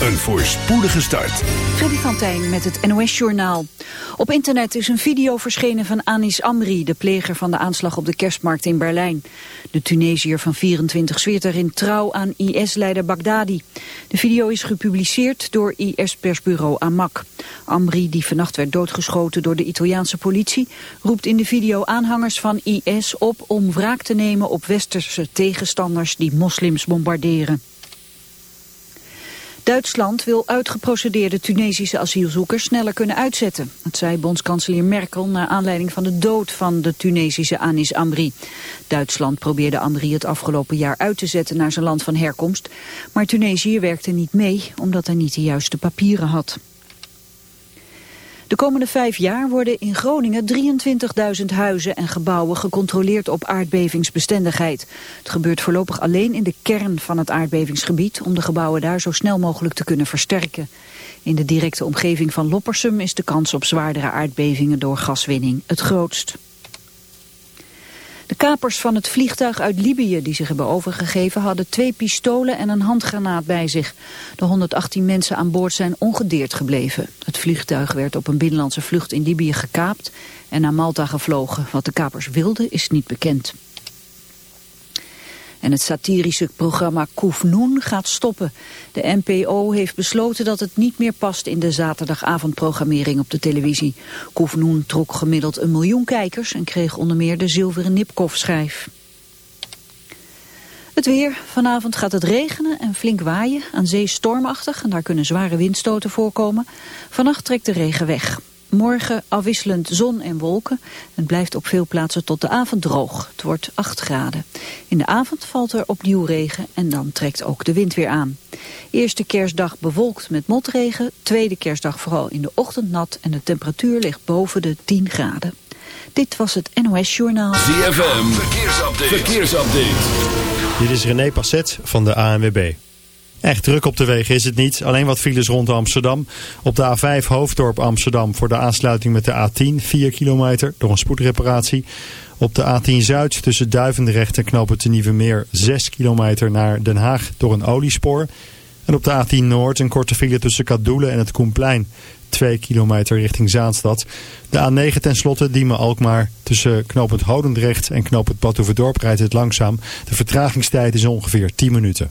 Een voorspoedige start. Freddy van met het NOS-journaal. Op internet is een video verschenen van Anis Amri, de pleger van de aanslag op de kerstmarkt in Berlijn. De Tunesiër van 24 zweert erin trouw aan IS-leider Baghdadi. De video is gepubliceerd door IS-persbureau Amak. Amri, die vannacht werd doodgeschoten door de Italiaanse politie, roept in de video aanhangers van IS op om wraak te nemen op westerse tegenstanders die moslims bombarderen. Duitsland wil uitgeprocedeerde Tunesische asielzoekers sneller kunnen uitzetten. Dat zei bondskanselier Merkel naar aanleiding van de dood van de Tunesische Anis Amri. Duitsland probeerde Amri het afgelopen jaar uit te zetten naar zijn land van herkomst. Maar Tunesië werkte niet mee omdat hij niet de juiste papieren had. De komende vijf jaar worden in Groningen 23.000 huizen en gebouwen gecontroleerd op aardbevingsbestendigheid. Het gebeurt voorlopig alleen in de kern van het aardbevingsgebied om de gebouwen daar zo snel mogelijk te kunnen versterken. In de directe omgeving van Loppersum is de kans op zwaardere aardbevingen door gaswinning het grootst. De kapers van het vliegtuig uit Libië die zich hebben overgegeven hadden twee pistolen en een handgranaat bij zich. De 118 mensen aan boord zijn ongedeerd gebleven. Het vliegtuig werd op een binnenlandse vlucht in Libië gekaapt en naar Malta gevlogen. Wat de kapers wilden is niet bekend. En het satirische programma Koefnoen gaat stoppen. De NPO heeft besloten dat het niet meer past in de zaterdagavondprogrammering op de televisie. Koefnoen trok gemiddeld een miljoen kijkers en kreeg onder meer de zilveren Nipkoff-schijf. Het weer. Vanavond gaat het regenen en flink waaien. Aan zee stormachtig en daar kunnen zware windstoten voorkomen. Vannacht trekt de regen weg. Morgen afwisselend zon en wolken. Het blijft op veel plaatsen tot de avond droog. Het wordt 8 graden. In de avond valt er opnieuw regen en dan trekt ook de wind weer aan. Eerste kerstdag bewolkt met motregen. Tweede kerstdag vooral in de ochtend nat. En de temperatuur ligt boven de 10 graden. Dit was het NOS Journaal. ZFM, verkeersupdate. verkeersupdate. Dit is René Passet van de ANWB. Echt druk op de wegen is het niet. Alleen wat files rond Amsterdam. Op de A5 Hoofddorp Amsterdam voor de aansluiting met de A10 4 kilometer door een spoedreparatie. Op de A10 Zuid tussen Duivendrecht en Knopen te Nieuwe Meer 6 kilometer naar Den Haag door een oliespoor. En op de A10 Noord een korte file tussen Kadoelen en het Koenplein. 2 kilometer richting Zaanstad. De A9 tenslotte Diemen-Alkmaar tussen knooppunt Hodendrecht en knooppunt Badhoevedorp rijdt het langzaam. De vertragingstijd is ongeveer 10 minuten.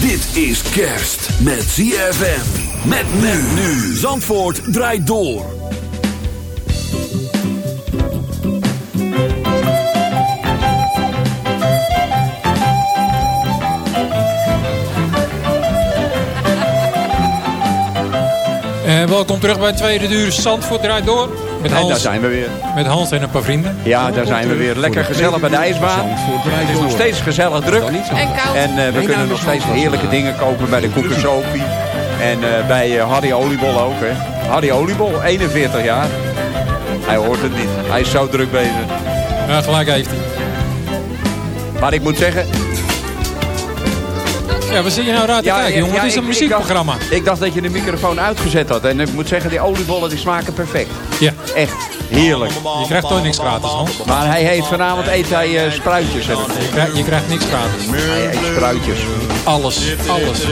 Dit is kerst met ZFM. Met men nu. Zandvoort draait door. En welkom terug bij het tweede uur Zandvoort draait door. Met En daar Hans, zijn we weer. met Hans en een paar vrienden. Ja, daar zijn we weer. Lekker gezellig bij de ijsbaan. Het is nog steeds gezellig druk. En eh, we kunnen nog steeds heerlijke dingen kopen bij de Koekersopie. En eh, bij eh, Harry Oliebol ook. Hè. Harry Oliebol, 41 jaar. Hij hoort het niet. Hij is zo druk bezig. Ja, gelijk heeft hij. Maar ik moet zeggen... Ja, wat zit je nou raar te kijken, jongen? Het is een ik- muziekprogramma. Ik dacht, ik dacht dat je de microfoon uitgezet had. En ik moet zeggen, die oliebollen die smaken perfect. Echt heerlijk. je krijgt toch niks gratis, Hans. Maar hij heet vanavond eet hij eh, spruitjes. Heb ik Je krijgt, je krijgt niks gratis. Hij eet spruitjes. Alles, alles.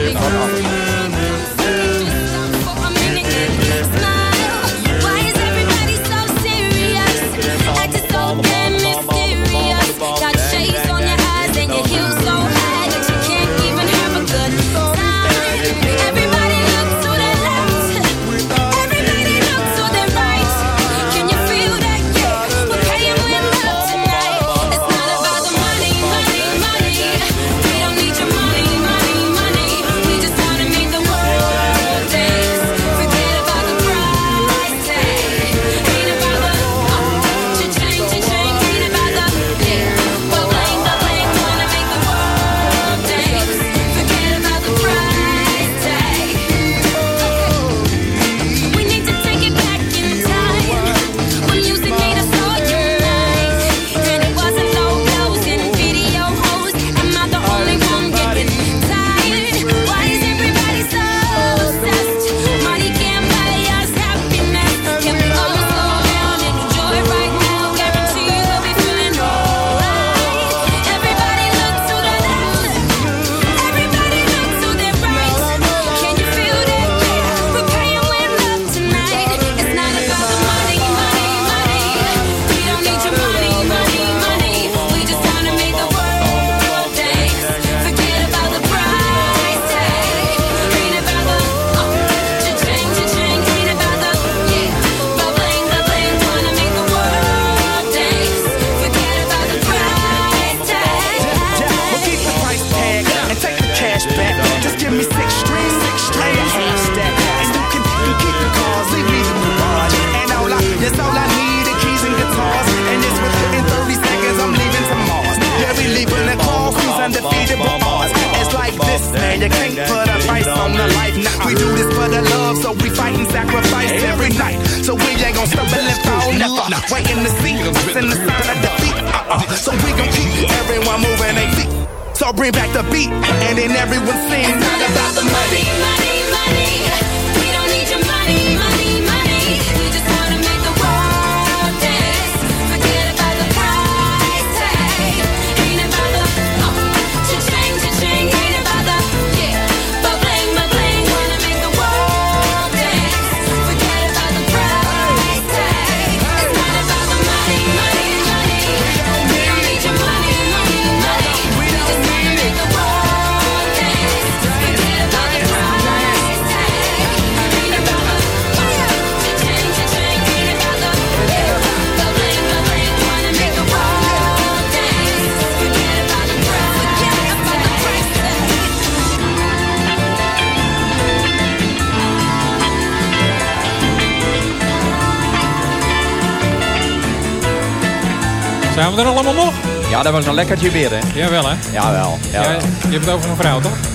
Zijn we er allemaal nog? Ja, dat was een lekkertje weer, hè? Jawel, hè? Jawel. Ja, je hebt het over een vrouw, toch?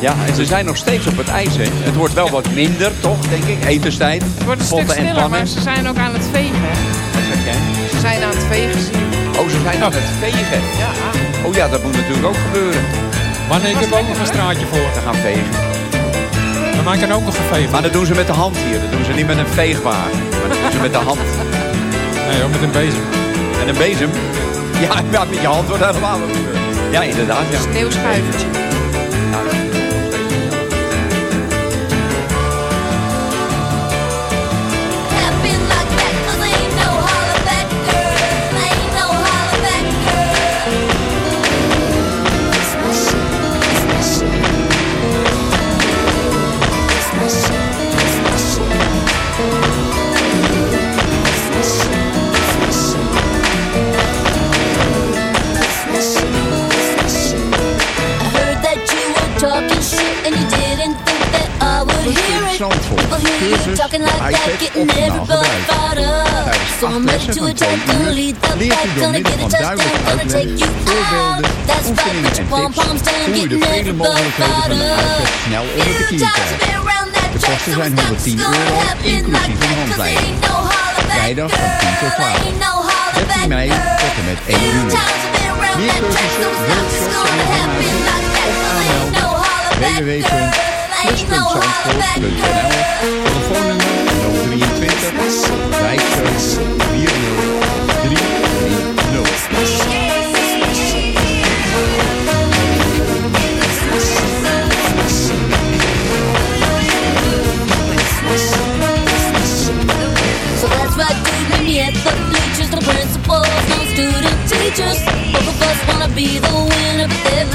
Ja, en ze zijn nog steeds op het ijs, hè? Het wordt wel wat minder, toch, denk ik? Etenstijd. Het wordt een stuk stiller, maar ze zijn ook aan het vegen. Wat zeg jij? Ze zijn aan het vegen, zie je. Oh, ze zijn aan het vegen. Ja, Oh ja, dat moet natuurlijk ook gebeuren. Maar nee, ik heb ook nog een straatje voor. Ze gaan vegen. Maar mij kan ook nog geveegd Maar dat doen ze met de hand hier. Dat doen ze niet met een veegwagen. Maar dat doen ze met de hand. Nee, ook met een bezem. En een bezem. Ja, met je hand wordt helemaal wat gebeurd. Ja, inderdaad. Ja. sneeuwschuivertje. Talking like that, getting everybody fired up. So I'm ready to attack, gonna lead the pack, gonna get a touchdown, gonna take you out. That's right, put your pom poms down, getting everybody fired up. Few times I've been around that track, so it's not just gonna happen like that, 'cause ain't no holler back, Vrijdag van 10 tot girl. 12. Ain't no holler 13 back, mei girl. tot en met 1 Few juni. times I've been around Meer that track, so cursussen, it's not just workshops en gonna happen informatie like that, 'cause there ain't no holler back, girl. Dus kunt zandvoort.nl Telefoonnummer 023 50 40 330. the principals, no student teachers. Both of us wanna be the winner, but there's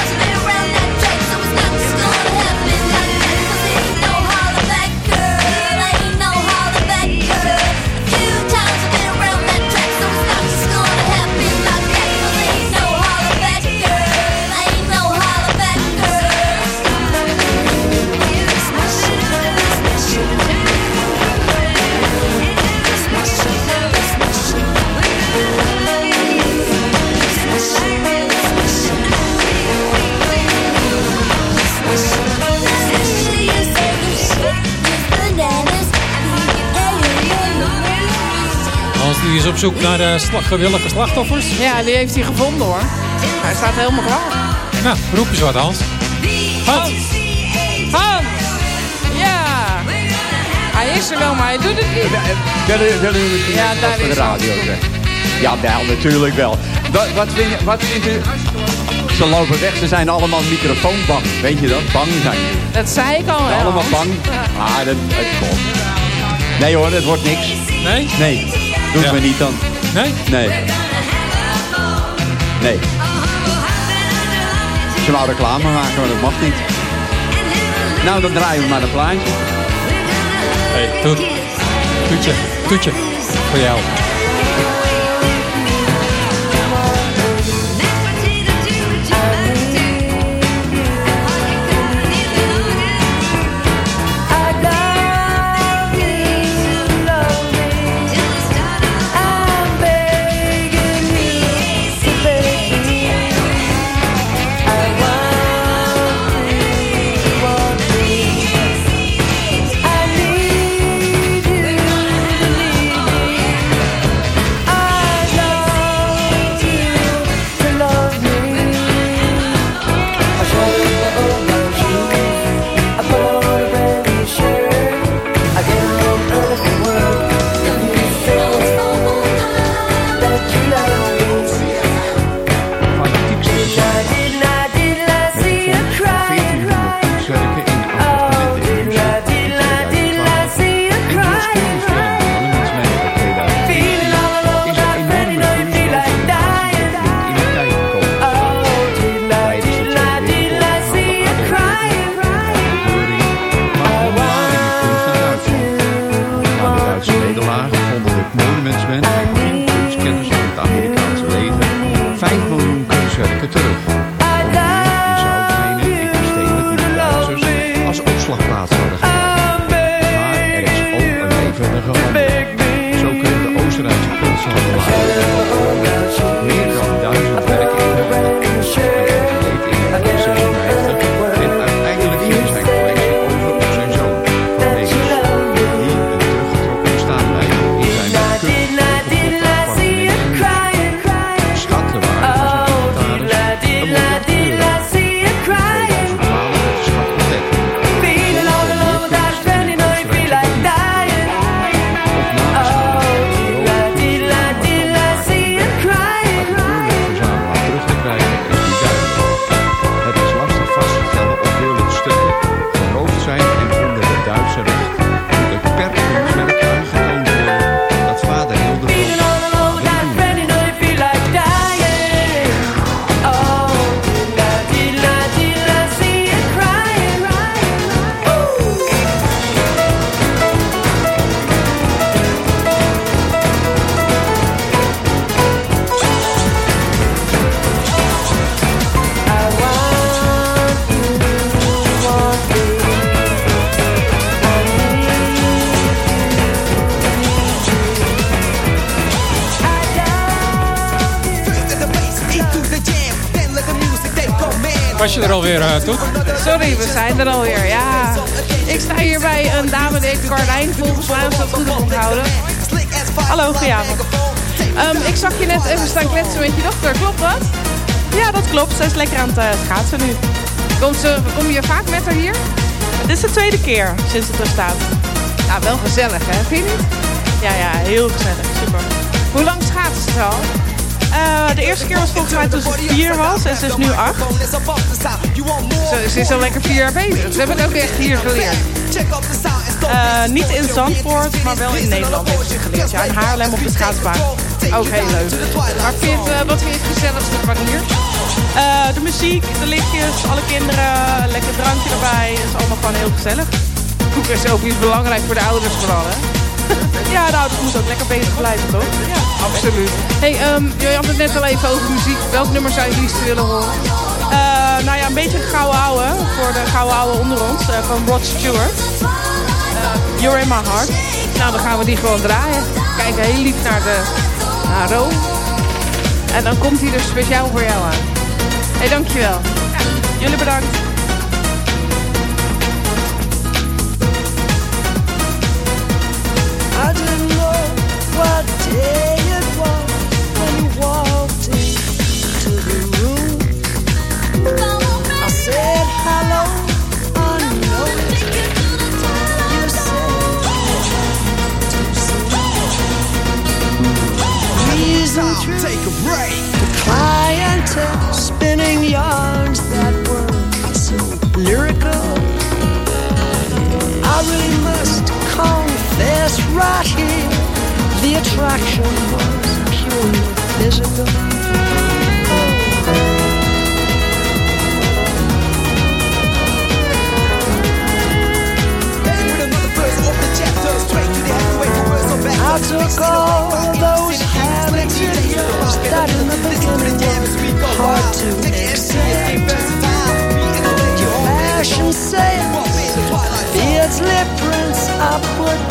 die is op zoek naar de slag, gewillige slachtoffers. Ja, die heeft hij gevonden hoor. Hij staat helemaal klaar. Nou, roep eens wat Hans. Hans! Hans! Ja! Hij is er wel, maar hij doet het niet. Willen jullie het Ja, even daar op de is radio zeggen? Ja, wel, natuurlijk wel. Wat, wat, vind je, wat vindt u... Ze lopen weg, ze zijn allemaal microfoonbang. Weet je dat? Bang zijn ze. Dat zei ik al. hè, Allemaal bang. Ah, dat, het komt. Nee hoor, het wordt niks. Nee? Nee, doen Ja. we niet dan. Nee? Nee. Nee. Ze wou reclame maken, maar dat mag niet. Nou, dan draaien we maar een plaatje. Hey, toet. Toetje. Toetje. Voor jou. Lekker aan het eh, schaatsen nu. Komt ze, kom je vaak met haar hier? Dit is de tweede keer sinds het er staat. Ja, wel gezellig, hè? Vind je niet? Ja, ja, heel gezellig. Super. Hoe lang schaatsen ze al? Eh, de eerste keer was volgens mij toen ze vier was en ze is nu acht. Ze, ze is al lekker vier jaar bezig. Ze hebben het ook echt hier geleerd. Eh, niet in Zandvoort, maar wel in Nederland heeft ze geleerd. Ja, in Haarlem op de schaatsbaan. Ook heel leuk. Maar vind, wat vind je het gezelligste van hier? Eh, de muziek, de lichtjes, alle kinderen, lekker drankje erbij. Het is allemaal gewoon heel gezellig. Koeken is ook iets belangrijk voor de ouders vooral, hè? Ja, de ouders moeten ook lekker bezig blijven, toch? Ja, absoluut. hey, um, jullie hadden het net al even over muziek. Welk nummer zou je het liefst willen horen? Eh, nou ja, een beetje gouden ouwe voor de gouden ouwe onder ons eh, van Rod Stewart. You're in my heart. Nou, dan gaan we die gewoon draaien. Kijken heel lief naar de naar Ro. En dan komt hij er speciaal voor jou aan. Hey, dankjewel. Ja, jullie bedankt. I didn't know what day it was when you walked into the room. I said hello, unnoticed. You said reason through Take a break. the clientele attraction was purely physical. Bang with another verse off the chapter. Straight to the heavyweight for words so back. I took all those habits of yours that in the beginning were hard to accept. Your fashion sense, its lip prints I put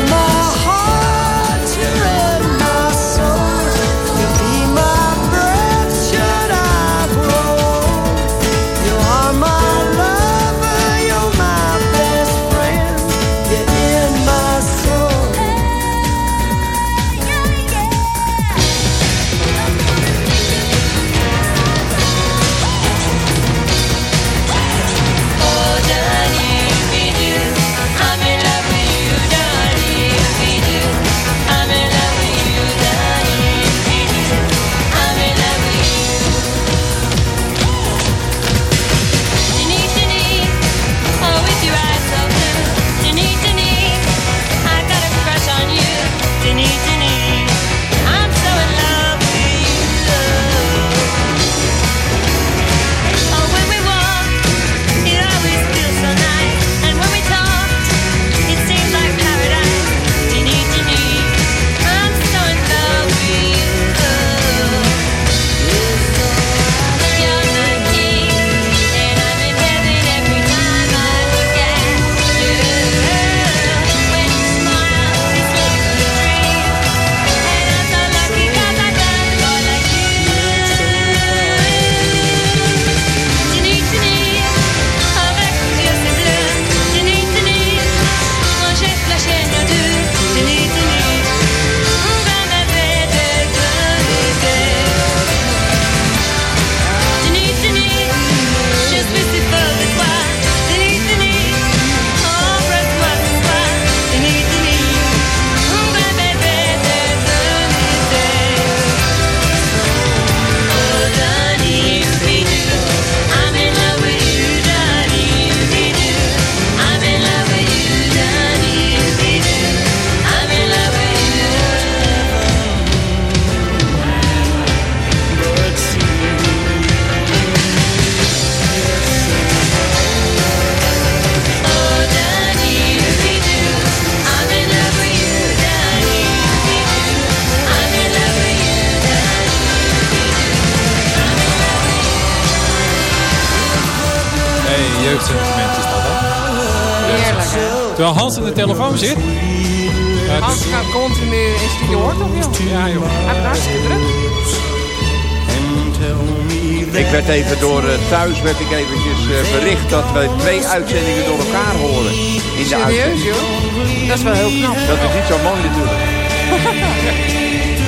werd even door eh, thuis werd ik eventjes eh, bericht dat we twee uitzendingen door elkaar horen. In de Serieus, uitzending. joh? Dat is wel heel knap. Dat is niet zo mooi natuurlijk.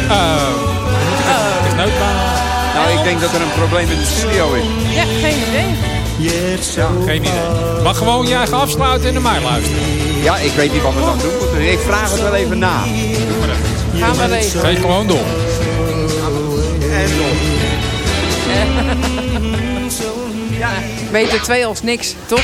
Eh, even knoopbaan? Nou, ik denk dat er een probleem in de studio is. Ja, geen idee. Ja, geen idee. Maar gewoon je eigen afsluiten en naar mij luisteren. Ja, ik weet niet wat we dan doen moeten. Ik vraag het wel even na. Gaan we regelen. Geef gewoon door. En nog. Beter twee als niks, toch?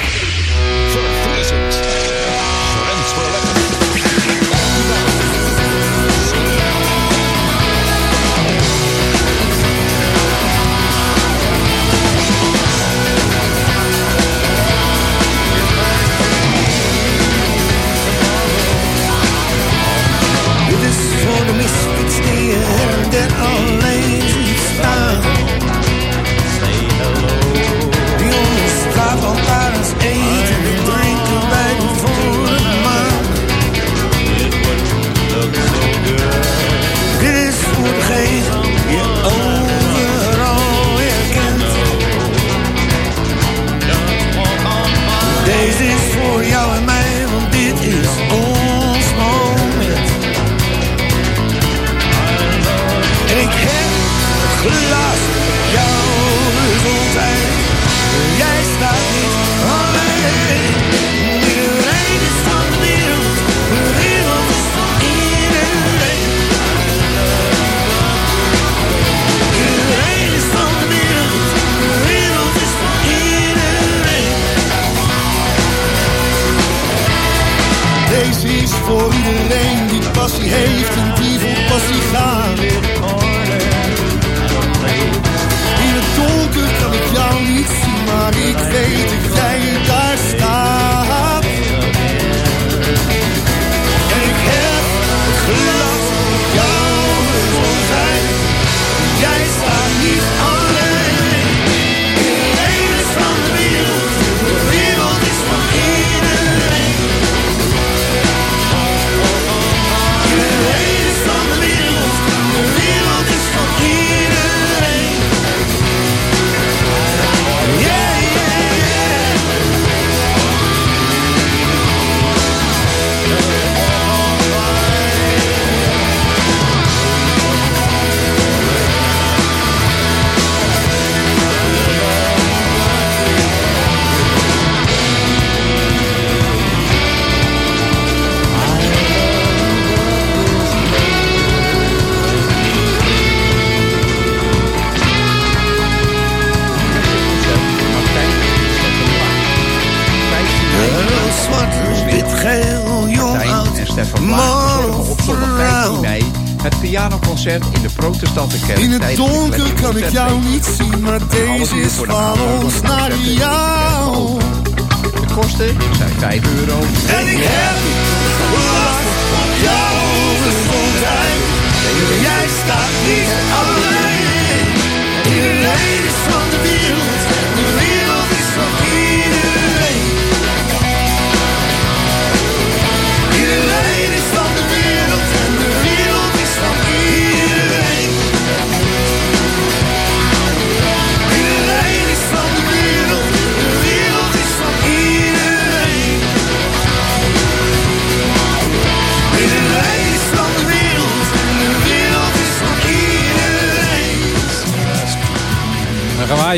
In het donker kan ik jou niet zien, maar deze is van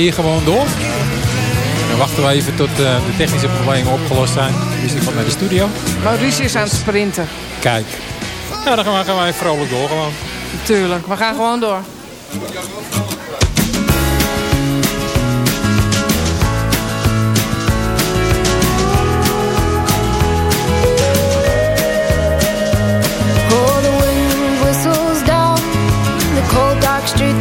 hier gewoon door. Dan wachten we even tot eh, de technische problemen opgelost zijn. Dus ik ga naar de studio. Maurice is aan het sprinten. Kijk. Ja, dan gaan wij, gaan wij vrolijk door gewoon. Tuurlijk, we gaan gewoon door. Oh, the wind whistles down the cold dark street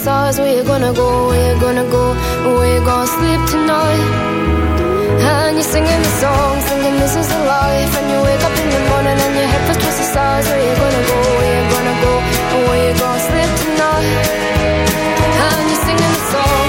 stars. Where you gonna go? Where you gonna go? Where you gonna sleep tonight? And you're singing the songs, thinking this is a life. And you wake up in the morning and your head feels the stars. Where you gonna go? Where you gonna go? Where you gonna sleep tonight? And you're singing the songs,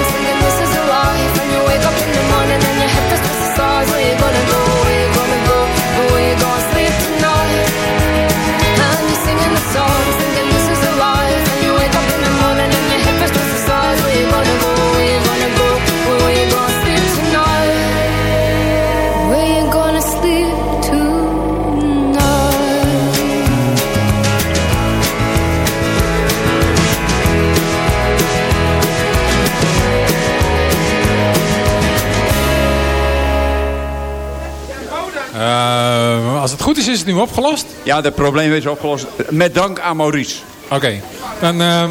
als het goed is, is het nu opgelost? Ja, het probleem is opgelost. Met dank aan Maurice. Oké. Dan eh,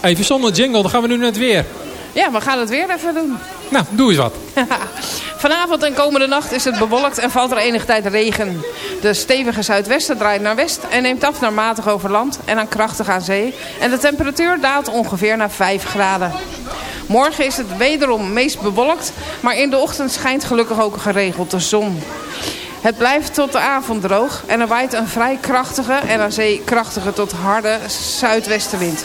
even zonder jingle, dan gaan we nu net weer. Ja, we gaan het weer even doen. Nou, doe eens wat. Vanavond en komende nacht is het bewolkt en valt er enige tijd regen. De stevige zuidwesten draait naar west en neemt af naar matig over land en aan krachtig aan zee. En de temperatuur daalt ongeveer naar 5 graden. Morgen is het wederom meest bewolkt, maar in de ochtend schijnt gelukkig ook geregeld de zon. Het blijft tot de avond droog en er waait een vrij krachtige en aan zee krachtige tot harde zuidwestenwind.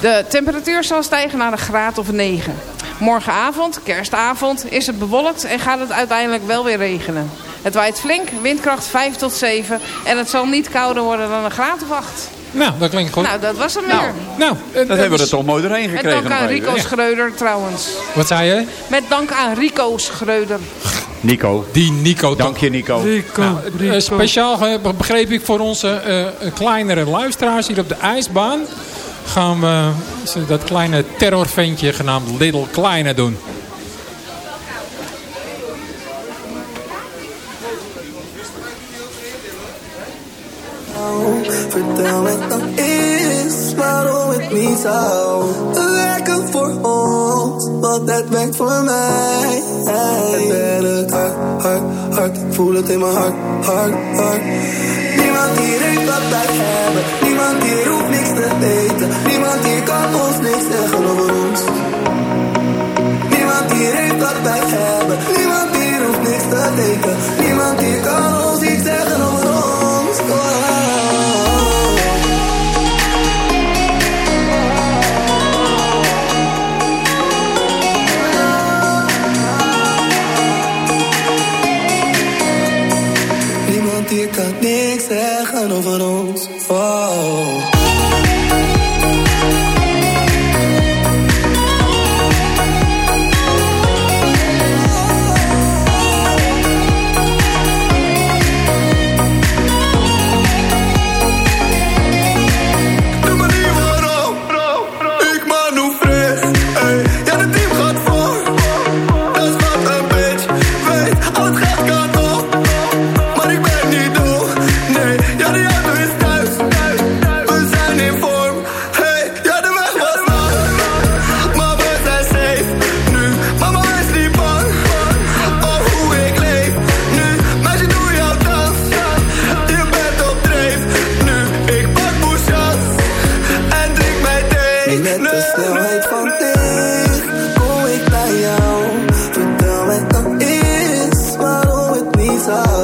De temperatuur zal stijgen naar een graad of 9. Morgenavond, kerstavond, is het bewolkt en gaat het uiteindelijk wel weer regenen. Het waait flink, windkracht 5 tot 7 en het zal niet kouder worden dan een graad of 8. Nou, dat klinkt goed. Nou, dat was hem Nou, weer. Nou, Dat hebben we er toch mooi doorheen Met gekregen. dank aan. Rico Schreuder trouwens. Wat zei je? Met dank aan Rico Schreuder. Nico. Die Nico. Dank je, Nico. Nou, eh, speciaal ge- begreep ik voor onze eh, kleinere luisteraars hier op de ijsbaan. Gaan we dat kleine terrorventje genaamd Little Kleine doen. Vertel wat dan is waarom het niet zou werken voor ons, want het werkt voor mij. Het werkt hard, hard, hard, ik voel het in mijn hart, hart, hart. Niemand hier heeft wat wij hebben, niemand hier hoeft niks te weten, niemand hier kan ons niks zeggen over ons. Niemand hier heeft wat wij hebben, niemand hier hoeft niks te weten, niemand hier kan ons iets zeggen over ons. Oh. Kan niks zeggen over ons. Oh. Snelheid van licht kom ik naar jou. Vertel mij dan eens waarom het niet zou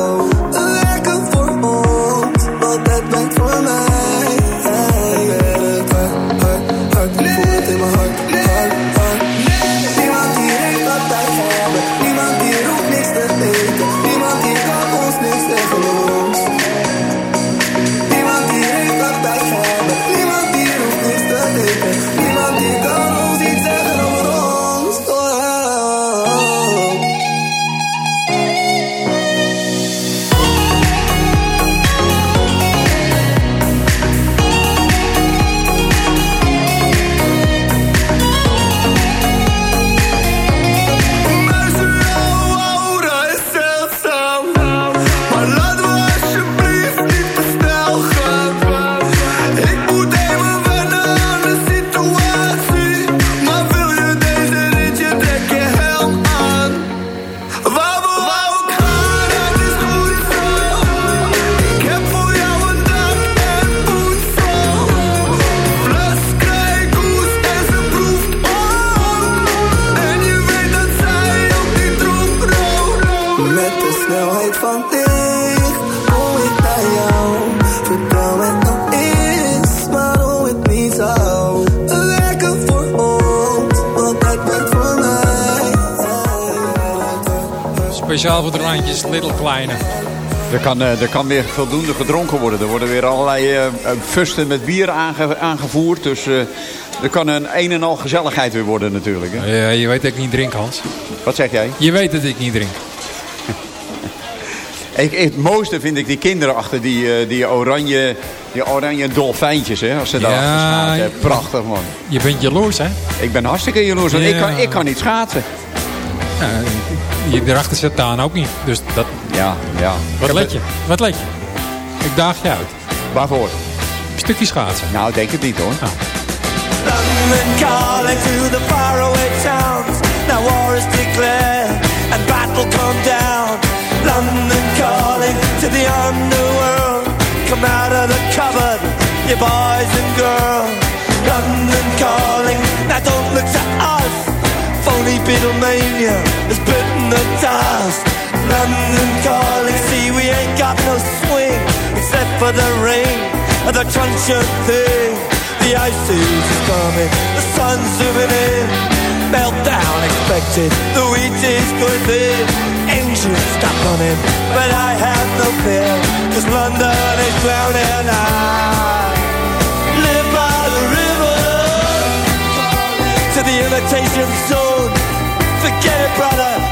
De randjes, Little Kleine. Er kan, eh, er kan weer voldoende gedronken worden. Er worden weer allerlei fusten met bier aange- aangevoerd. Dus er kan een een en al gezelligheid weer worden natuurlijk. Hè? Ja, je weet dat ik niet drink, Hans. Wat zeg jij? Je weet dat ik niet drink. Ik, het mooiste vind ik die kinderen achter die, die, oranje, die oranje dolfijntjes. Hè, als ze daar achter schaatsen. Prachtig man. Je bent jaloers, hè? Ik ben hartstikke jaloers. Want Ja. ik, kan, ik kan niet schaatsen. Ja, je erachter zit Daan ook niet. Dus dat... Ja, ja. Wat let je? Wat let je? Ik daag je uit. Waarvoor? Een stukje schaatsen. Nou, ik denk het niet hoor. London calling to the faraway towns. Now war is declared and battle come down. London calling to the underworld. Come out of the cupboard, you boys and girls. London calling, now don't look to us. Phony Beatlemania has bitten the dust. London calling, see we ain't got no swing except for the rain and the truncheon thing. The ice is coming, the sun's zooming in. Meltdown expected, the wheat is going thin. Engines stop running, but I have no fear, cause London is drowning. I live by the river to the imitation zone. Forget it, brother,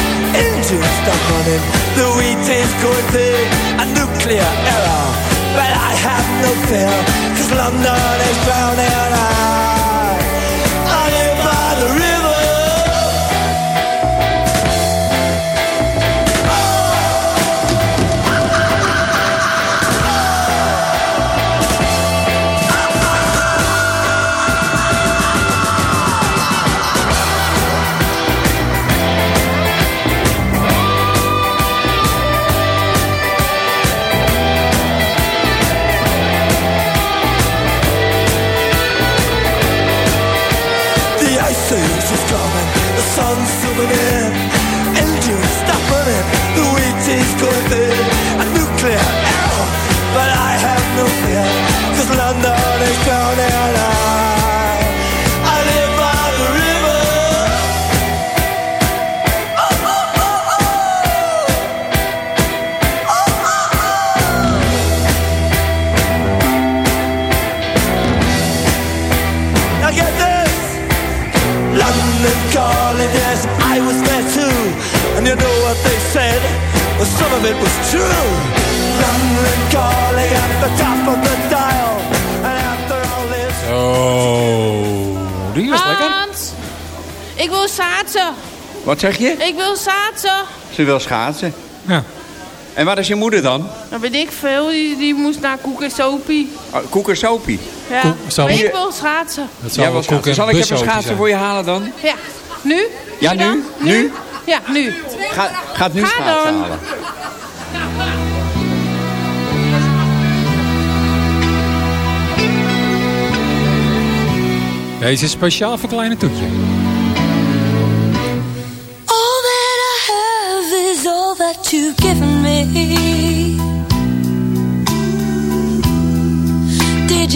Engines stop running, the wheat is going thin. A nuclear error, but I have no fear, cause London is drowning. I, zeg je? Ik wil schaatsen. Ze wil schaatsen. Ja. En waar is je moeder dan? Dat weet ik veel. Die, die moest naar Koek en Sopie. Oh, Koek en Sopie. Ja. Koek- maar wel- ik wil schaatsen. Dat zal Jij wel wil koek schaatsen. en Zal ik even schaatsen zijn. voor je halen dan? Ja. Nu? Ja, nu? Nu? Ja, nu. Ga, gaat nu Ga schaatsen dan. halen. Deze is speciaal voor kleine toetje.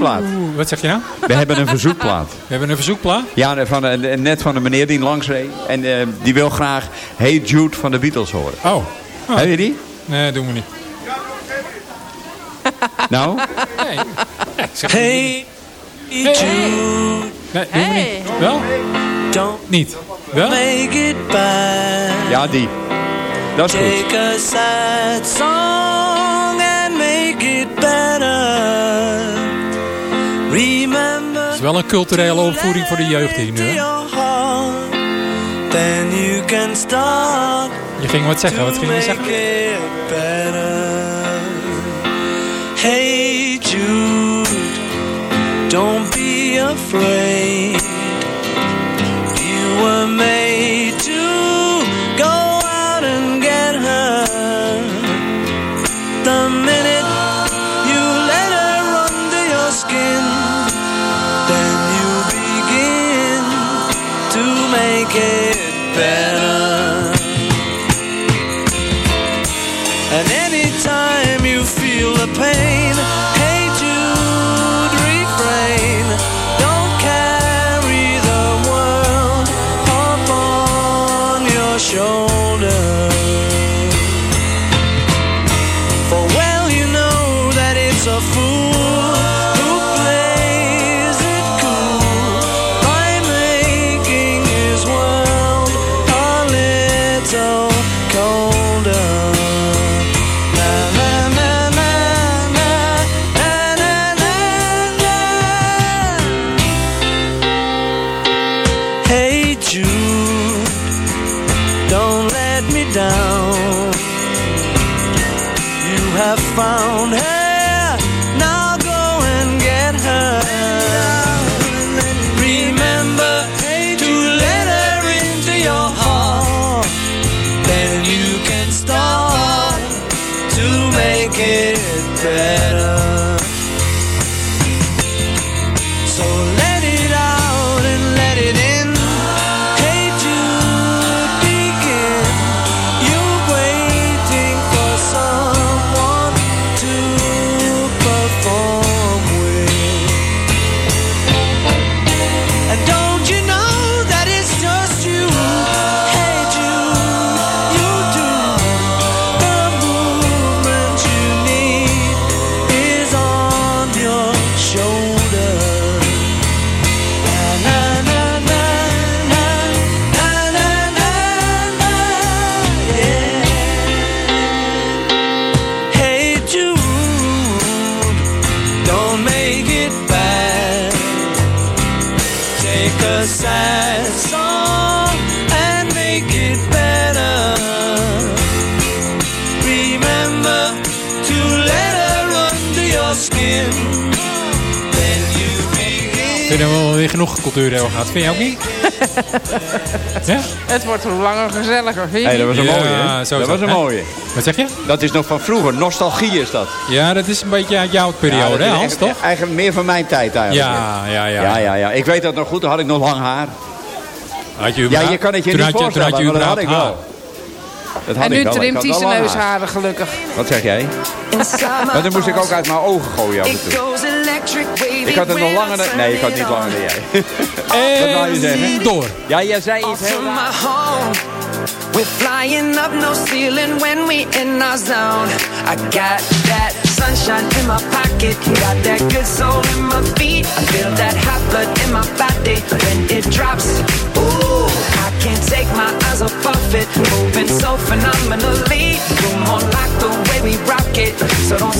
Verzoekplaat. Oeh, wat zeg je nou? We hebben een verzoekplaat. We hebben een verzoekplaat. Ja, van, net van een meneer die langs reed. En eh, die wil graag Hey Jude van de Beatles horen. Oh. oh. Heb je die? Nee, doen we niet. Nou? Nee. Hey, Jude. Nee, doen we niet. Wel? Don't Niet. Wel? make it bad. Ja, die. Dat is goed. Take a sad song and make it better. Is wel een culturele opvoeding voor de jeugd hier nu. Hè? your heart. Then you can start Je ging wat zeggen. Wat ging je zeggen? Hey Jude, don't be afraid. Dat we wel weer genoeg cultuur hebben gehad. Vind je ook niet? ja? Het wordt hoe langer gezelliger, vind je Hey, dat was een Ja, mooie, hè? zo is Dat was dat, een hè? mooie. Wat zeg je? Dat is nog van vroeger. Nostalgie is dat. Ja, dat is een beetje uit jouw periode, Ja, dat hè Hans, toch? Eigenlijk meer van mijn tijd eigenlijk. Ja, ja, ja. Ja, ja, ja. Ik weet dat nog goed. Toen had ik nog lang haar. Had je Ja, je kan het je toen niet had je- voorstellen, toen had je maar dat had ik wel. Dat had En ik nu trimt hij zijn neusharen gelukkig. Wat zeg jij? Maar dan moest ik ook uit mijn ogen gooien af en toe. Ik had het nog langer... dan- Nee, ik had niet langer dan jij. Wat wou je zeggen? door. Ja, jij zei iets heel. We're flying up no ceiling when we in our zone. I got that sunshine in my pocket, got that good soul in my feet. I feel that hot blood in my body when it drops. Ooh, I can't take my eyes off of it, so phenomenally. You're more like the way we rock it, so don't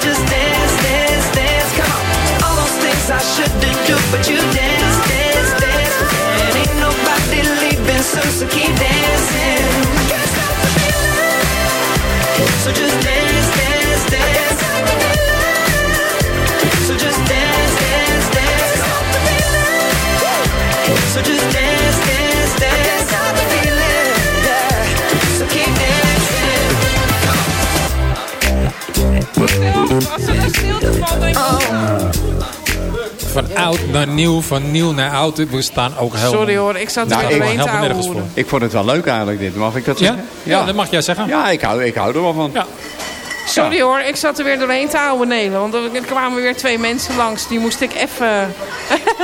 just dance, dance, dance. Come on. All those things I shouldn't do, but you dance, van oud naar nieuw, van nieuw naar oud. We staan ook helemaal... Sorry hoor, ik zat er Nou, weer ik- doorheen te helemaal nergens ouwehoeren. Ik vond het wel leuk eigenlijk dit. Mag ik dat Ja? zeggen? Ja, dat mag jij zeggen. Ja, ik hou, ik hou er wel van. Ja. Sorry hoor, ik zat er weer doorheen te ouwenelen. Want er kwamen weer twee mensen langs. Die moest ik even...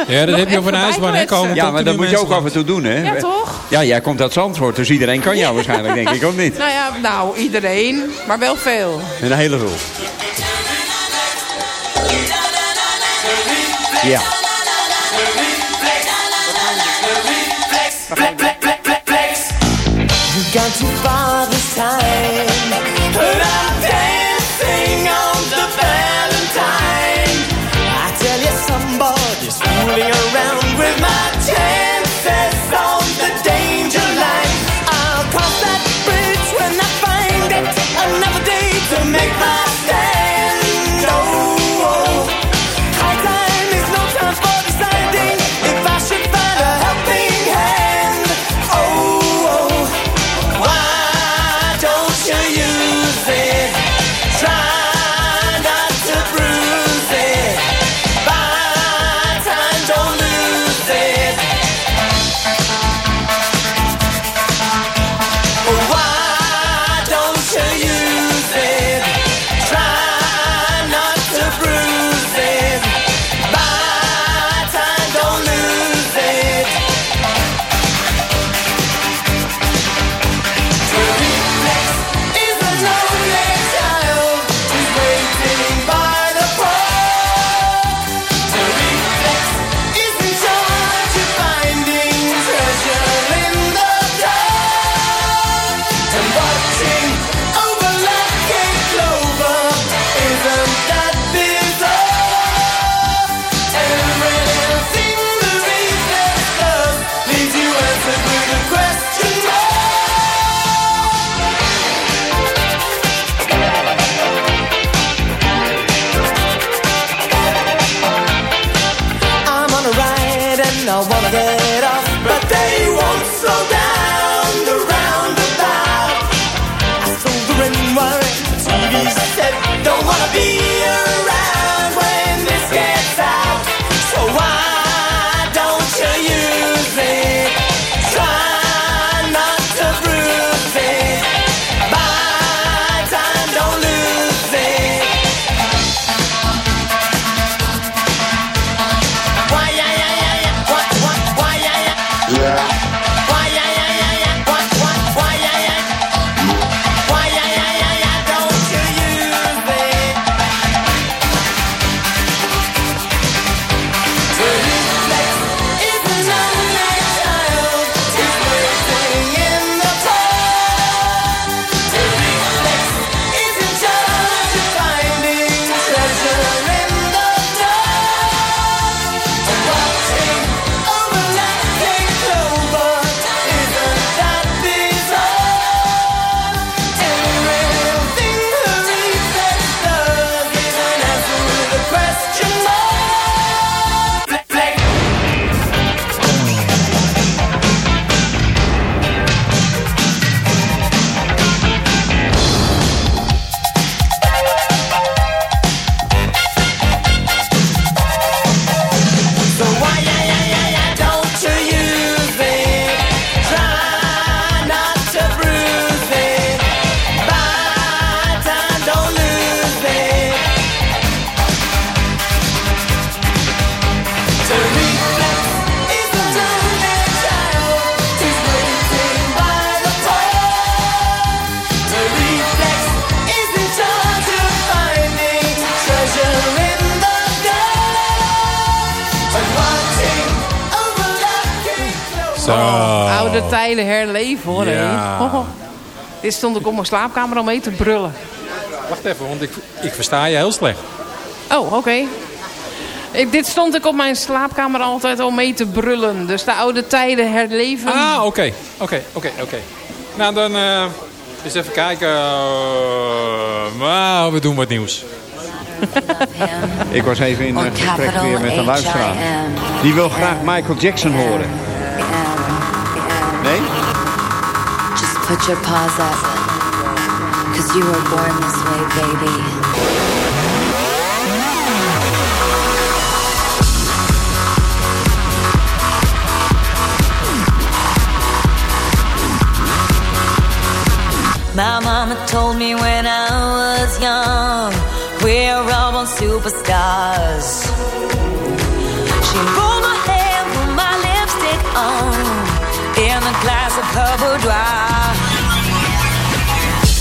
Ja, dat heb je hè? bijkletsen. Komen Ja, maar dat moet je ook af en toe doen, hè? Ja, toch? Ja, jij komt uit Zandvoort, dus iedereen kan jou waarschijnlijk, denk ik, ook niet. Nou ja, nou, iedereen. Maar wel veel. Een hele veel. Yeah. You got too far this time. Hoor. Ja. Oh, dit stond ik op mijn slaapkamer al mee te brullen. Wacht even, want ik, ik versta je heel slecht. Oh, oké. Ik- Dit stond ik op mijn slaapkamer altijd al mee te brullen. Dus de oude tijden herleven. Ah, oké. Oké, oké, oké. Nou, dan eh eens even kijken. Eh, nou, we doen wat nieuws. Ik was even in een gesprek weer met een luisteraar. Die wil graag Michael Jackson horen. Put your paws up, cause you were born this way, baby. My mama told me when I was young, we're all born superstars. She rolled my hair, put my lipstick on, in a glass of her boudoir.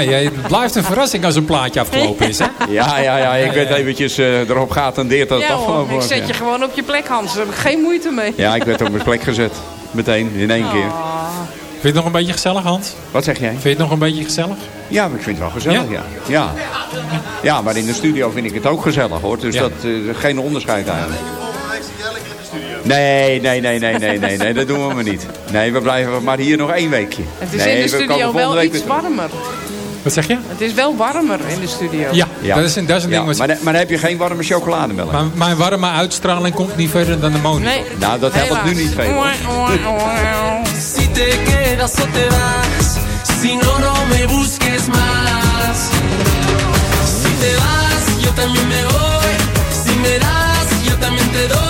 Ja, het blijft een verrassing als een plaatje afgelopen is, hè? Ja, ja, ja. Ik werd eventjes eh, erop geattendeerd dat het Ja hoor, afgelopen ik was. zet ja. je gewoon op je plek, Hans. Daar heb ik geen moeite mee. Ja, ik werd op mijn plek gezet. Meteen, in één keer. Vind je het nog een beetje gezellig, Hans? Wat zeg jij? Vind je het nog een beetje gezellig? Ja, ik vind het wel gezellig, ja. Ja, ja. maar in de studio vind ik het ook gezellig, hoor. Dus Ja. dat eh, geen onderscheid eigenlijk. Nee, nee, nee, nee, nee, nee, nee, dat doen we maar niet. Nee, we blijven maar hier nog één weekje. Het is nee, in de we komen studio wel iets warmer. Wat zeg je? Het is wel warmer in de studio. Ja, Ja. dat is een, dat is een Ja, ding. wat- maar, dan- maar dan heb je geen warme chocolademelk. Maar mijn warme uitstraling komt niet verder dan de monitor. Nee. Nou, dat helpt nu niet veel. Si te quedas o te vas, si no, no me busques más. Si te vas, yo también me voy. Si me das, yo también te doy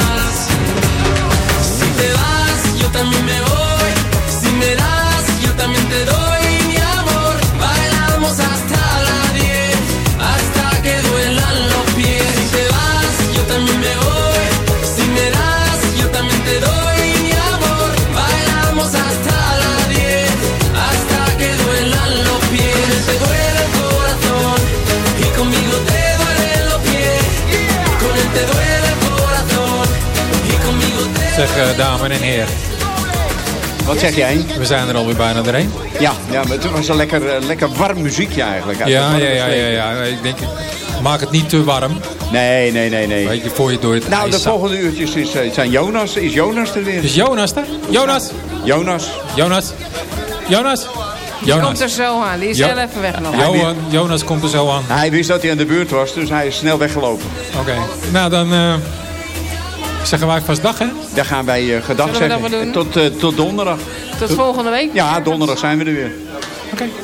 Dames en heren. Wat zeg jij? We zijn er alweer bijna doorheen. Ja, ja maar het was een lekker, eh, lekker warm muziekje eigenlijk. Ja, ja, ja, ja, ja. Ik denk, maak het niet te warm. Nee, nee, nee, nee. Weet je, voor je door het Nou, de volgende uurtjes is, eh, zijn Jonas. Is Jonas er weer? Is Jonas er? Jonas? Jonas. Jonas? Jonas? Die Jonas. komt er zo aan. Die is Jo- heel even weg nog. Johan, Jonas komt er zo aan. Hij wist dat hij aan de beurt was, dus hij is snel weggelopen. Oké. Nou, dan eh, zeggen wij vast dag, hè? Daar gaan wij eh gedag zeggen. Tot, eh, tot donderdag. Tot volgende week. Ja, donderdag zijn we er weer.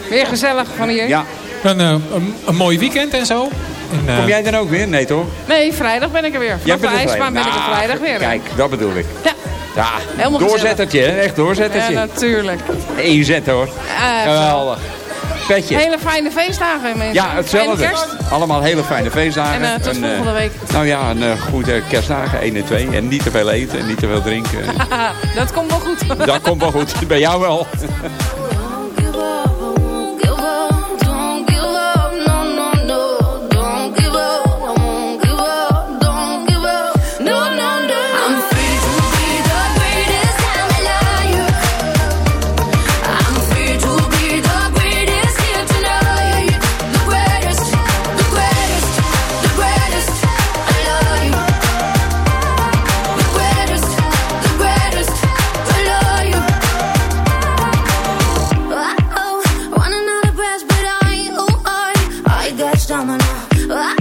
Weer gezellig van hier. Ja. Eh, een, een mooi weekend en zo. En, eh, Kom jij dan ook weer? Nee, toch? Nee, vrijdag ben ik er weer. Vanaf de ijsbaan ben ik er Ah, vrijdag weer. Kijk, dat bedoel ik. Ja. Ja, Helemaal doorzettertje, hè? echt Ja, doorzettertje. natuurlijk. Inzetten hoor. Eh, Geweldig. Petje. Hele fijne feestdagen, mensen. Ja, hetzelfde. Allemaal hele fijne feestdagen. En eh, tot eh, volgende week. Nou ja, een eh, goede kerstdagen, 1 en 2. En niet te veel eten en niet te veel drinken. dat komt wel goed. dat komt wel goed. Bij jou wel. I